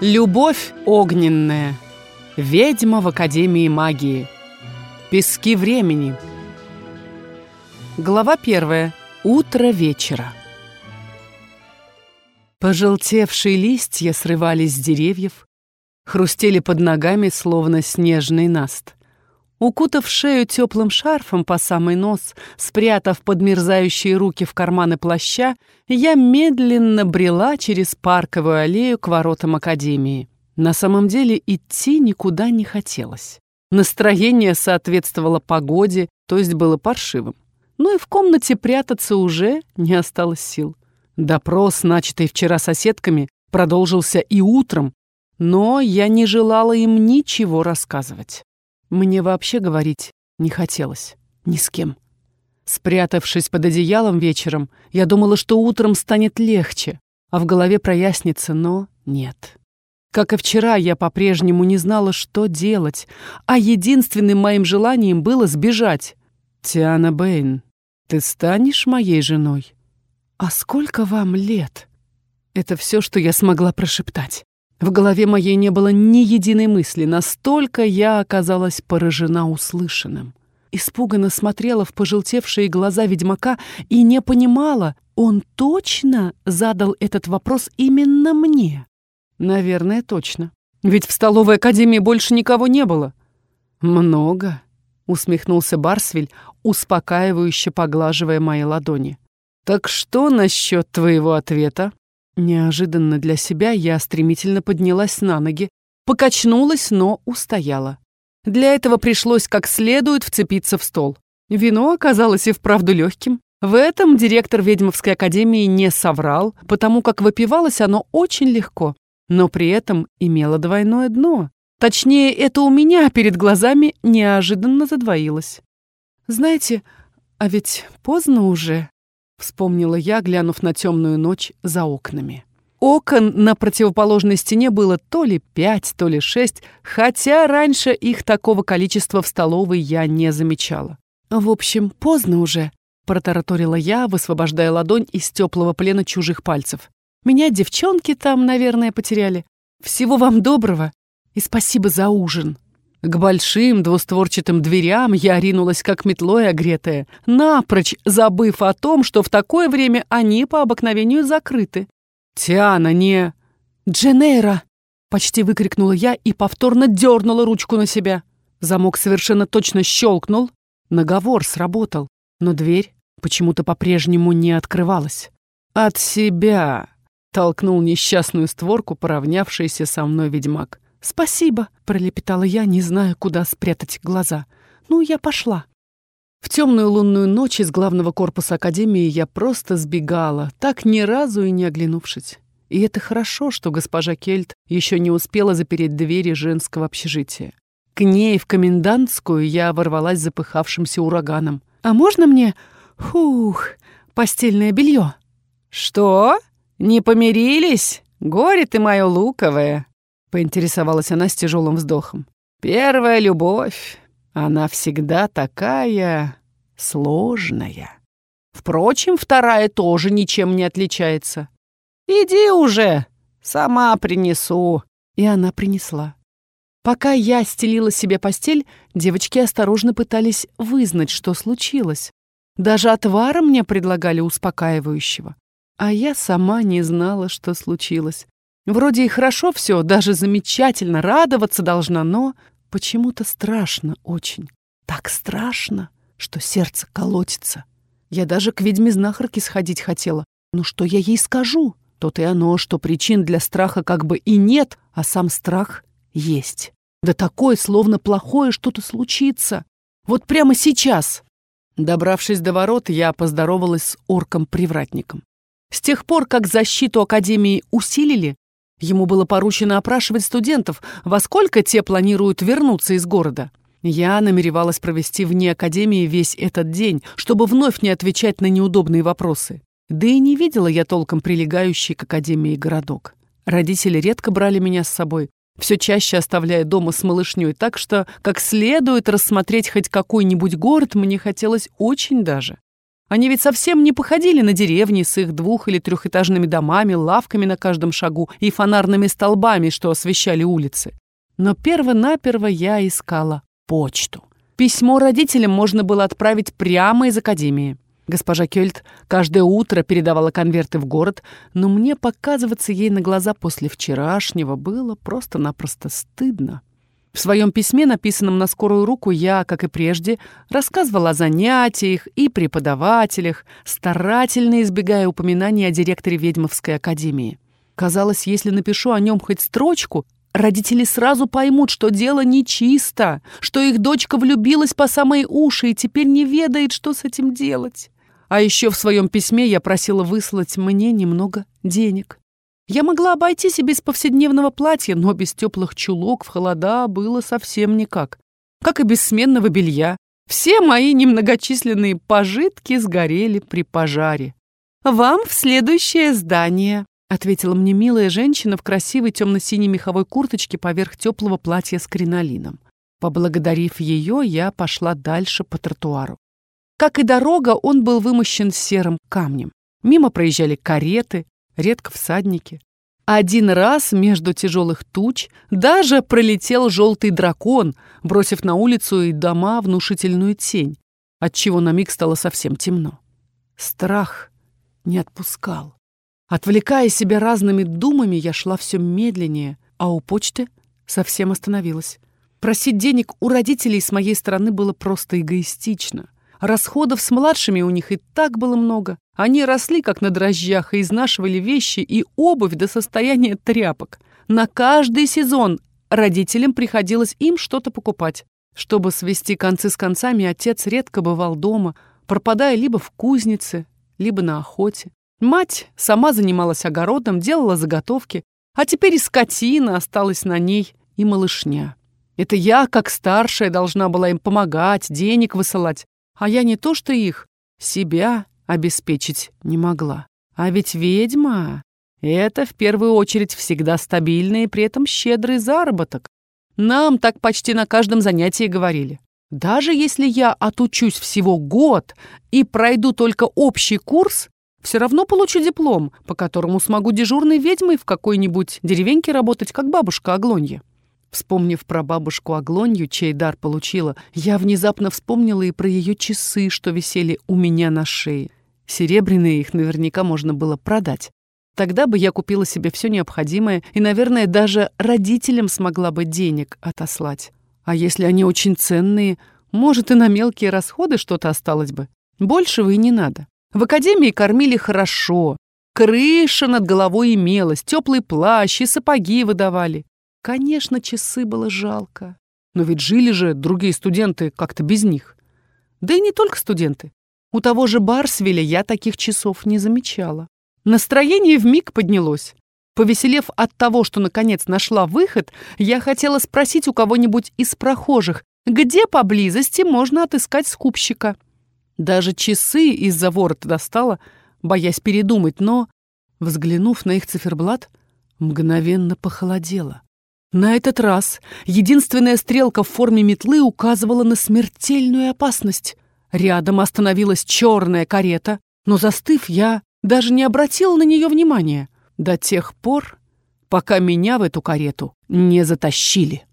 Любовь огненная. Ведьма в Академии магии. Пески времени. Глава первая. Утро вечера. Пожелтевшие листья срывались с деревьев, хрустели под ногами, словно снежный наст. Укутав шею теплым шарфом по самый нос, спрятав подмерзающие руки в карманы плаща, я медленно брела через парковую аллею к воротам академии. На самом деле идти никуда не хотелось. Настроение соответствовало погоде, то есть было паршивым. Ну и в комнате прятаться уже не осталось сил. Допрос, начатый вчера соседками, продолжился и утром, но я не желала им ничего рассказывать. Мне вообще говорить не хотелось. Ни с кем. Спрятавшись под одеялом вечером, я думала, что утром станет легче, а в голове прояснится, но нет. Как и вчера, я по-прежнему не знала, что делать, а единственным моим желанием было сбежать. «Тиана Бэйн, ты станешь моей женой?» «А сколько вам лет?» Это все, что я смогла прошептать. В голове моей не было ни единой мысли, настолько я оказалась поражена услышанным. Испуганно смотрела в пожелтевшие глаза ведьмака и не понимала, он точно задал этот вопрос именно мне. Наверное, точно. Ведь в столовой академии больше никого не было. Много, усмехнулся Барсвиль, успокаивающе поглаживая мои ладони. Так что насчет твоего ответа? Неожиданно для себя я стремительно поднялась на ноги, покачнулась, но устояла. Для этого пришлось как следует вцепиться в стол. Вино оказалось и вправду легким. В этом директор ведьмовской академии не соврал, потому как выпивалось оно очень легко, но при этом имело двойное дно. Точнее, это у меня перед глазами неожиданно задвоилось. Знаете, а ведь поздно уже. Вспомнила я, глянув на темную ночь за окнами. Окон на противоположной стене было то ли пять, то ли шесть, хотя раньше их такого количества в столовой я не замечала. «В общем, поздно уже», — протараторила я, высвобождая ладонь из теплого плена чужих пальцев. «Меня девчонки там, наверное, потеряли. Всего вам доброго и спасибо за ужин». К большим двустворчатым дверям я ринулась как метлой огретая, напрочь забыв о том, что в такое время они по обыкновению закрыты. «Тиана, не...» «Дженейра!» — почти выкрикнула я и повторно дернула ручку на себя. Замок совершенно точно щелкнул, наговор сработал, но дверь почему-то по-прежнему не открывалась. «От себя!» — толкнул несчастную створку, поравнявшийся со мной ведьмак. «Спасибо», — пролепетала я, не зная, куда спрятать глаза. «Ну, я пошла». В темную лунную ночь из главного корпуса Академии я просто сбегала, так ни разу и не оглянувшись. И это хорошо, что госпожа Кельт еще не успела запереть двери женского общежития. К ней в комендантскую я ворвалась запыхавшимся ураганом. «А можно мне, фух, постельное белье?» «Что? Не помирились? Горе ты мое луковое!» Поинтересовалась она с тяжелым вздохом. Первая любовь, она всегда такая сложная. Впрочем, вторая тоже ничем не отличается. Иди уже, сама принесу. И она принесла. Пока я стелила себе постель, девочки осторожно пытались вызнать, что случилось. Даже отвара мне предлагали успокаивающего. А я сама не знала, что случилось. Вроде и хорошо все, даже замечательно, радоваться должна, но почему-то страшно очень. Так страшно, что сердце колотится. Я даже к ведьме-знахарке сходить хотела. Ну что я ей скажу? То-то и оно, что причин для страха как бы и нет, а сам страх есть. Да такое, словно плохое что-то случится. Вот прямо сейчас. Добравшись до ворот, я поздоровалась с орком-привратником. С тех пор, как защиту Академии усилили, Ему было поручено опрашивать студентов, во сколько те планируют вернуться из города. Я намеревалась провести вне академии весь этот день, чтобы вновь не отвечать на неудобные вопросы. Да и не видела я толком прилегающий к академии городок. Родители редко брали меня с собой, все чаще оставляя дома с малышней, так что как следует рассмотреть хоть какой-нибудь город мне хотелось очень даже. Они ведь совсем не походили на деревни с их двух- или трехэтажными домами, лавками на каждом шагу и фонарными столбами, что освещали улицы. Но перво-наперво я искала почту. Письмо родителям можно было отправить прямо из академии. Госпожа Кельт каждое утро передавала конверты в город, но мне показываться ей на глаза после вчерашнего было просто-напросто стыдно. В своем письме, написанном на скорую руку, я, как и прежде, рассказывала о занятиях и преподавателях, старательно избегая упоминаний о директоре Ведьмовской академии. Казалось, если напишу о нем хоть строчку, родители сразу поймут, что дело нечисто, что их дочка влюбилась по самые уши и теперь не ведает, что с этим делать. А еще в своем письме я просила выслать мне немного денег. Я могла обойтись и без повседневного платья, но без теплых чулок в холода было совсем никак. Как и без сменного белья. Все мои немногочисленные пожитки сгорели при пожаре. «Вам в следующее здание», — ответила мне милая женщина в красивой темно-синей меховой курточке поверх теплого платья с кринолином. Поблагодарив ее, я пошла дальше по тротуару. Как и дорога, он был вымощен серым камнем. Мимо проезжали кареты, редко всадники. Один раз между тяжелых туч даже пролетел желтый дракон, бросив на улицу и дома внушительную тень, отчего на миг стало совсем темно. Страх не отпускал. Отвлекая себя разными думами, я шла все медленнее, а у почты совсем остановилась. Просить денег у родителей с моей стороны было просто эгоистично. Расходов с младшими у них и так было много. Они росли как на дрожжах и изнашивали вещи и обувь до состояния тряпок. На каждый сезон родителям приходилось им что-то покупать. Чтобы свести концы с концами, отец редко бывал дома, пропадая либо в кузнице, либо на охоте. Мать сама занималась огородом, делала заготовки, а теперь и скотина осталась на ней, и малышня. Это я, как старшая, должна была им помогать, денег высылать. А я не то что их, себя обеспечить не могла. А ведь ведьма — это в первую очередь всегда стабильный и при этом щедрый заработок. Нам так почти на каждом занятии говорили. Даже если я отучусь всего год и пройду только общий курс, все равно получу диплом, по которому смогу дежурной ведьмой в какой-нибудь деревеньке работать, как бабушка Аглонья. Вспомнив про бабушку Аглонью, чей дар получила, я внезапно вспомнила и про ее часы, что висели у меня на шее. Серебряные их наверняка можно было продать. Тогда бы я купила себе все необходимое и, наверное, даже родителям смогла бы денег отослать. А если они очень ценные, может, и на мелкие расходы что-то осталось бы. Большего и не надо. В академии кормили хорошо. Крыша над головой имелась, теплый плащ и сапоги выдавали. Конечно, часы было жалко. Но ведь жили же другие студенты как-то без них. Да и не только студенты. У того же Барсвеля я таких часов не замечала. Настроение вмиг поднялось. Повеселев от того, что наконец нашла выход, я хотела спросить у кого-нибудь из прохожих, где поблизости можно отыскать скупщика. Даже часы из-за ворота достала, боясь передумать, но, взглянув на их циферблат, мгновенно похолодела. На этот раз единственная стрелка в форме метлы указывала на смертельную опасность. Рядом остановилась черная карета, но, застыв, я даже не обратил на нее внимания до тех пор, пока меня в эту карету не затащили.